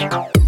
you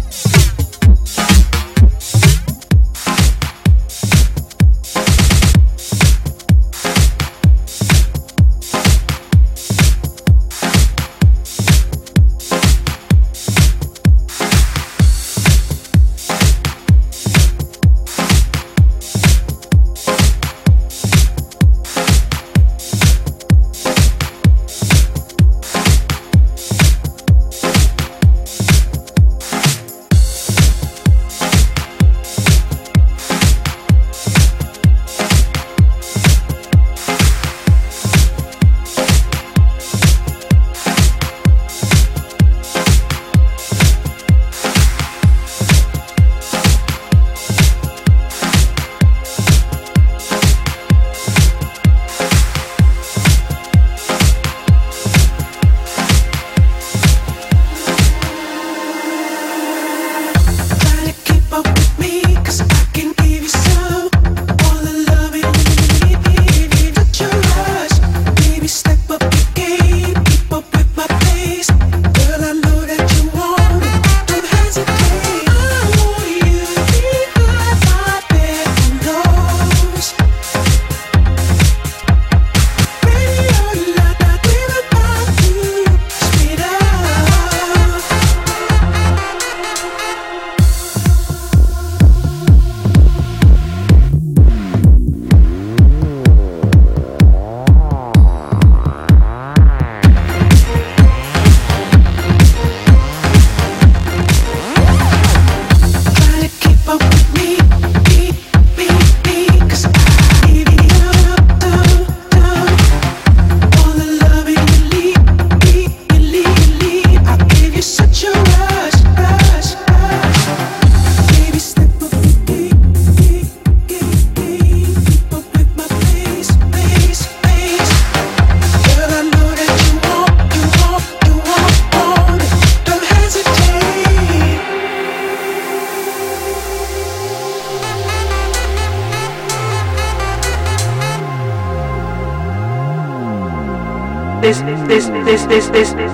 this, this, this, this, this, this.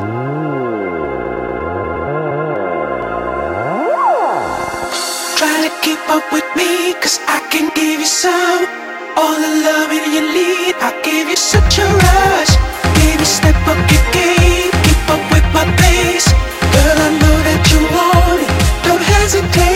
Try to keep up with me, cause I can give you some. All the love in your lead, I give you such a rush. Baby, step up your game, keep up with my pace. Girl, I know that you want it, don't hesitate.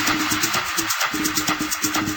どっち?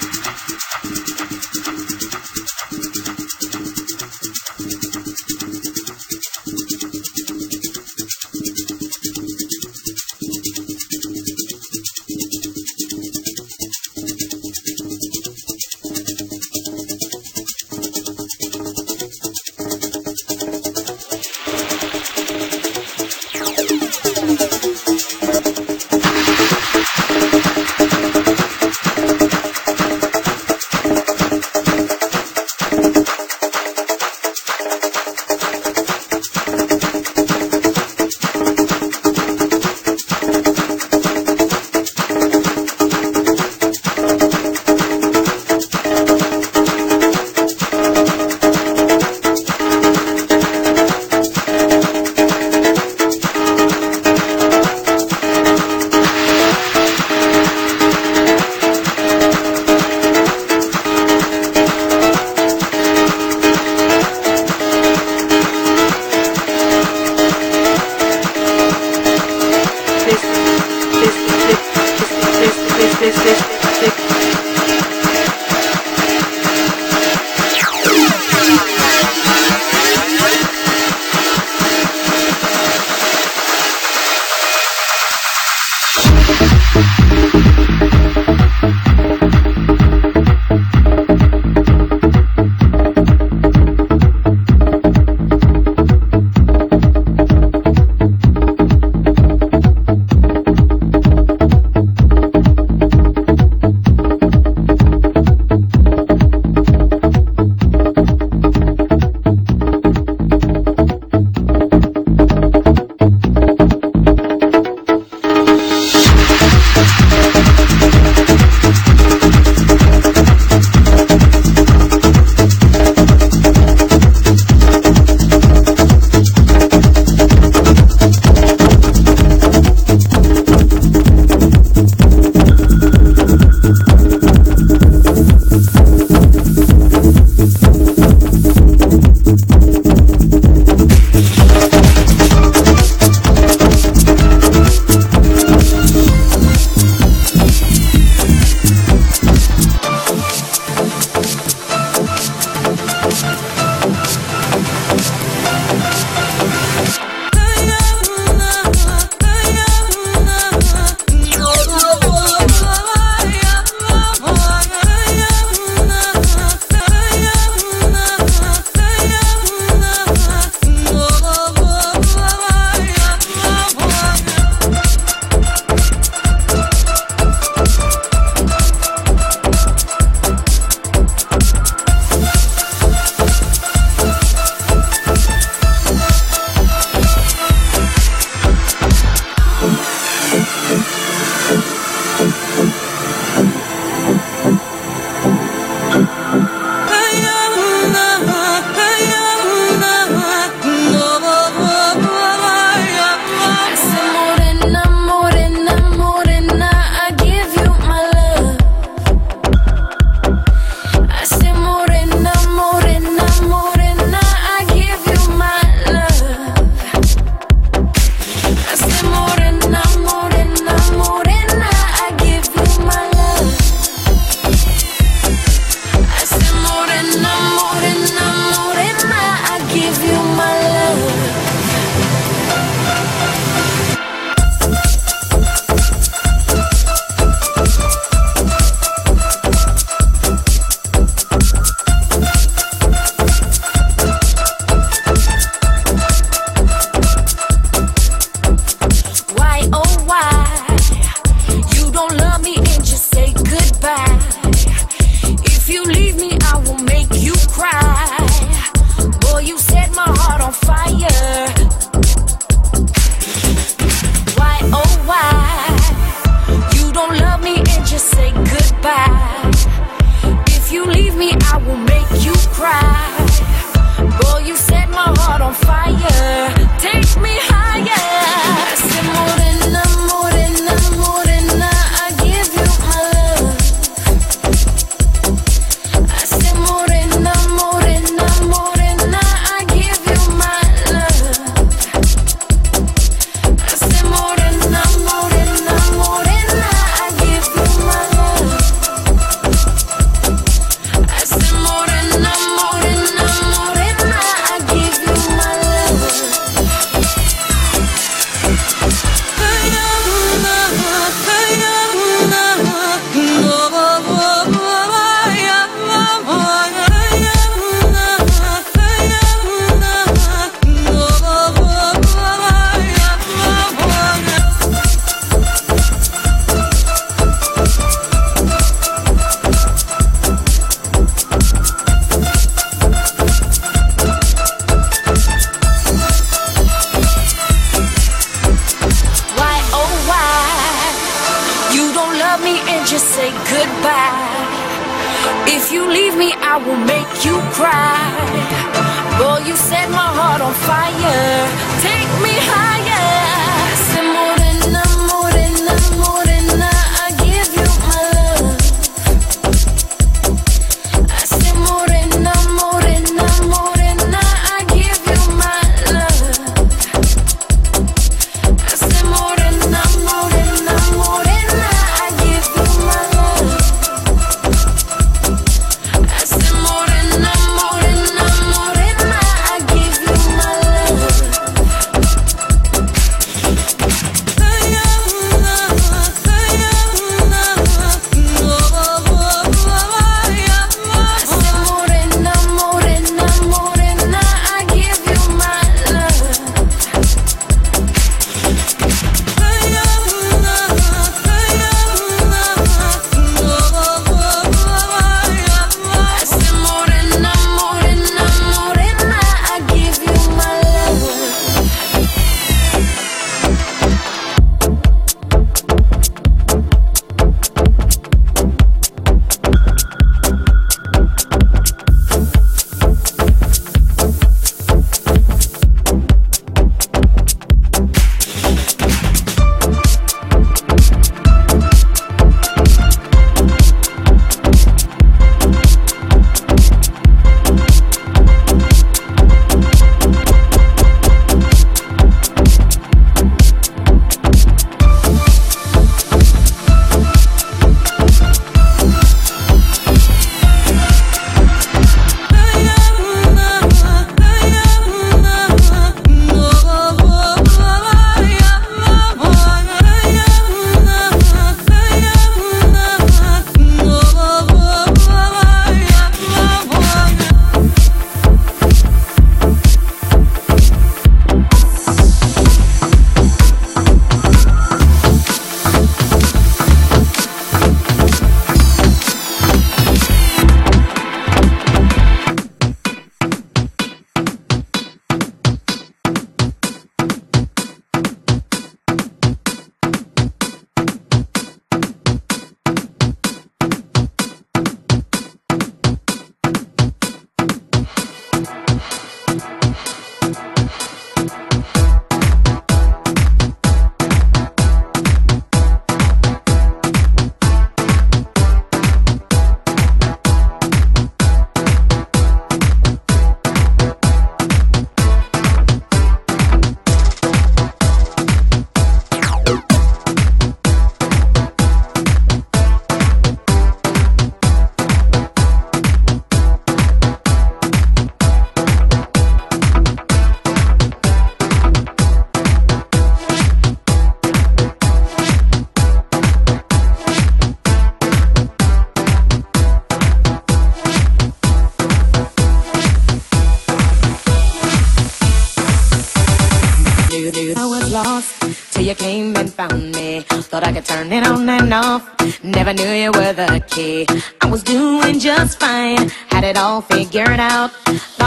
stick, stick, stick, stick.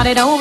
It over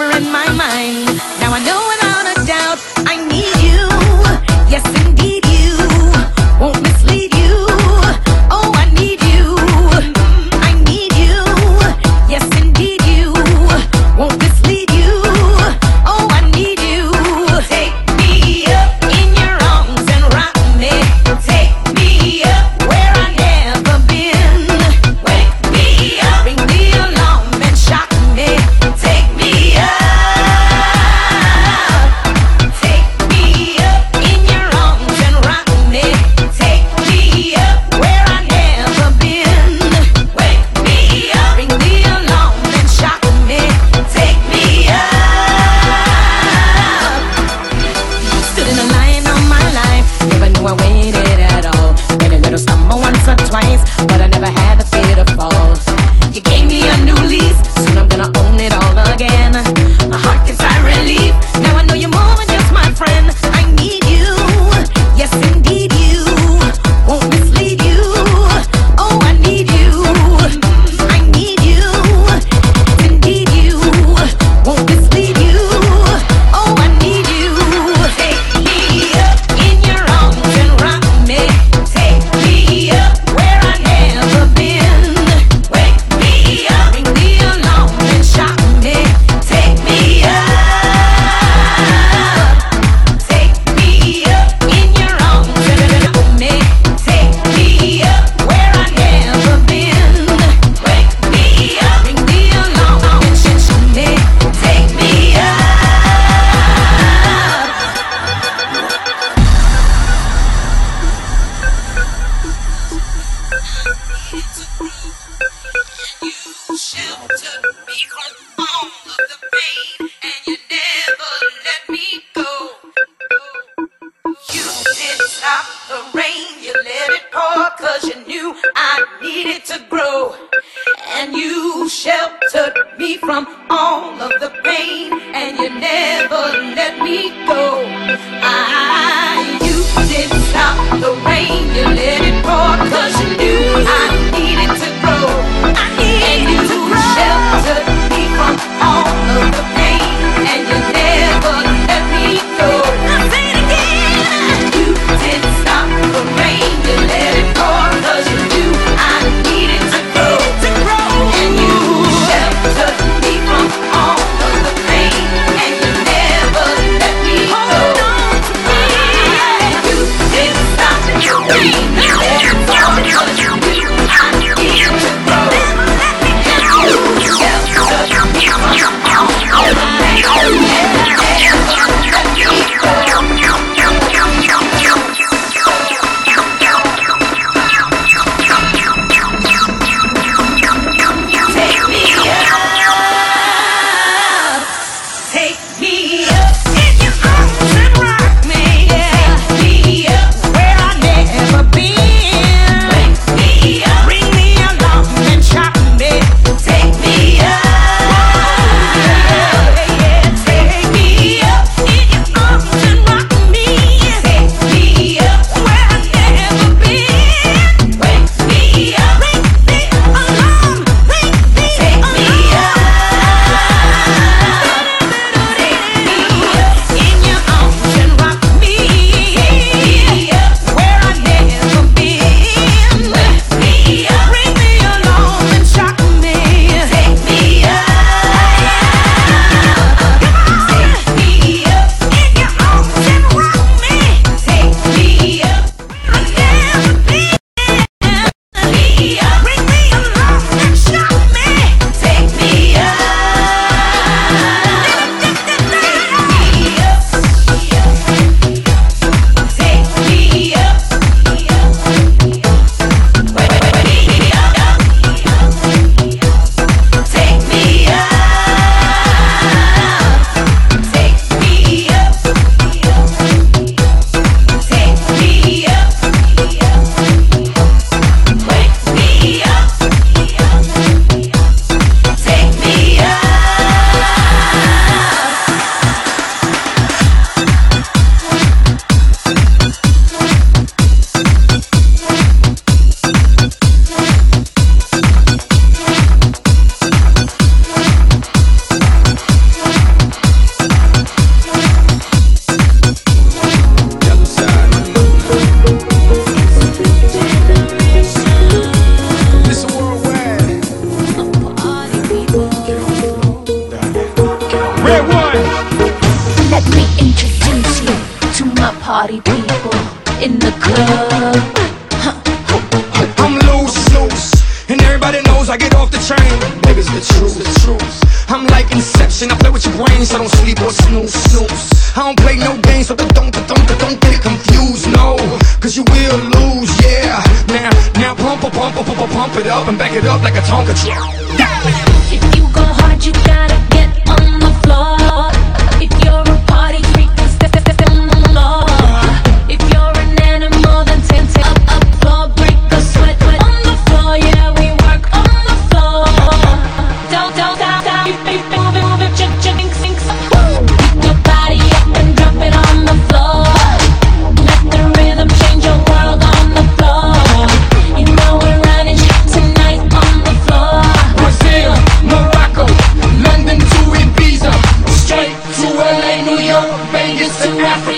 it up and back it up like a Tonka truck.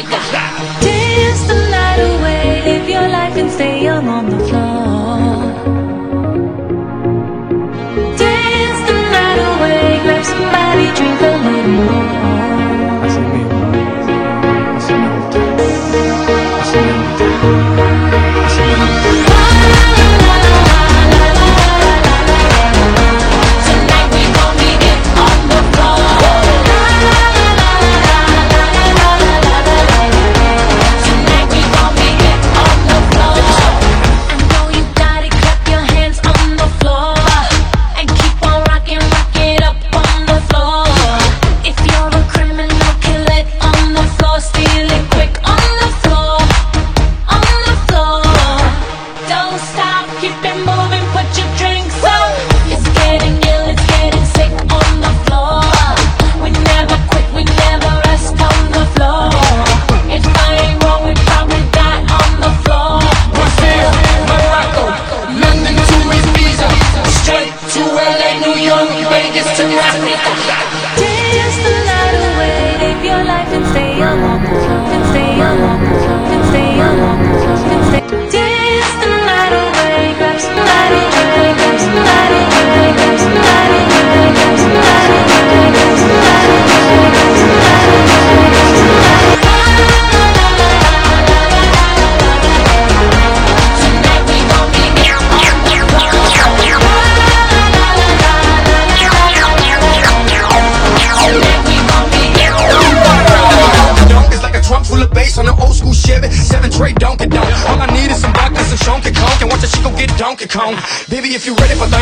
the that. 我不走。if you ready for the